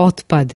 odpad